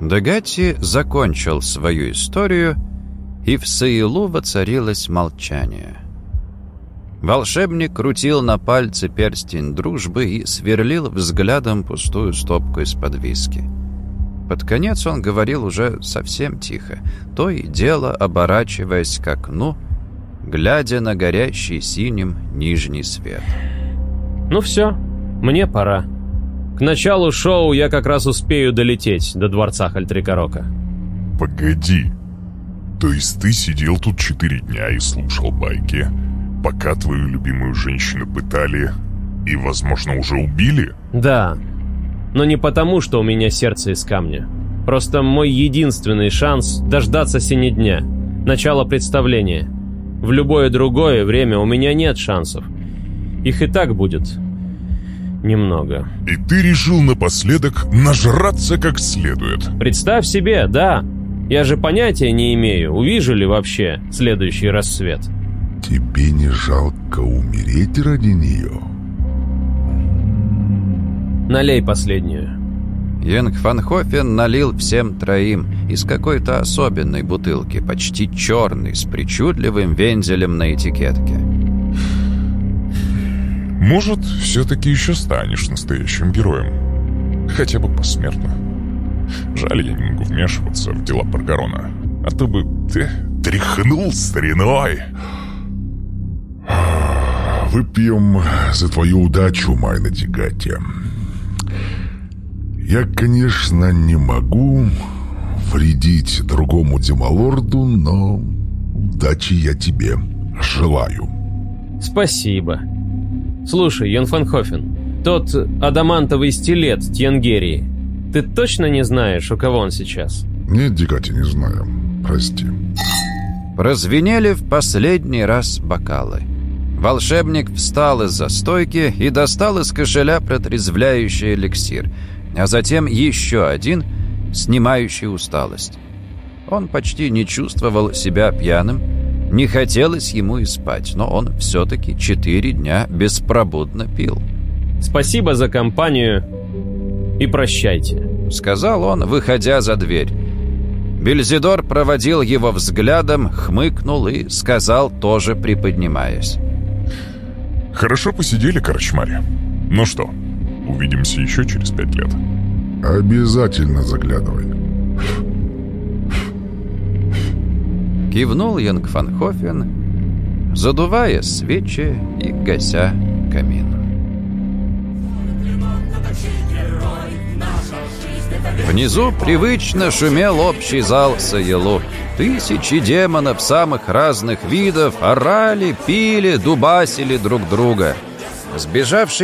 Дагати закончил свою историю, и в Саилу воцарилось молчание. Волшебник крутил на пальце перстень дружбы и сверлил взглядом пустую стопку из-под виски. Под конец он говорил уже совсем тихо, то и дело оборачиваясь к окну, глядя на горящий синим нижний свет. «Ну все, мне пора. К началу шоу я как раз успею долететь до дворца Хальтрикорока». «Погоди. То есть ты сидел тут четыре дня и слушал байки, пока твою любимую женщину пытали и, возможно, уже убили?» «Да, но не потому, что у меня сердце из камня. Просто мой единственный шанс дождаться сине дня, начала представления. В любое другое время у меня нет шансов. Их и так будет немного. И ты решил напоследок нажраться как следует. Представь себе, да. Я же понятия не имею, увижу ли вообще следующий рассвет. Тебе не жалко умереть ради нее? Налей последнюю. Йенг Фанхофен налил всем троим из какой-то особенной бутылки, почти черной, с причудливым вензелем на этикетке. Может, все-таки еще станешь настоящим героем. Хотя бы посмертно. Жаль, я не могу вмешиваться в дела Паргарона. А то бы ты тряхнул стариной. Выпьем за твою удачу, Майна Дигати. Я, конечно, не могу вредить другому демалорду, но удачи я тебе желаю. Спасибо. Слушай, Йон Фанхофен, тот адамантовый стилет Тьенгерии, ты точно не знаешь, у кого он сейчас? Нет, Дигати, не знаю. Прости. Прозвенели в последний раз бокалы. Волшебник встал из-за стойки и достал из кошеля протрезвляющий эликсир – а затем еще один, снимающий усталость. Он почти не чувствовал себя пьяным, не хотелось ему и спать, но он все-таки четыре дня беспробудно пил. «Спасибо за компанию и прощайте», — сказал он, выходя за дверь. Бельзидор проводил его взглядом, хмыкнул и сказал, тоже приподнимаясь. «Хорошо посидели, корочмари. Ну что, Увидимся еще через пять лет. Обязательно заглядывай. Кивнул Янг Фанхофен, задувая свечи и гася камин. Внизу привычно шумел общий зал Саелу. Тысячи демонов самых разных видов орали, пили, дубасили друг друга. Сбежавший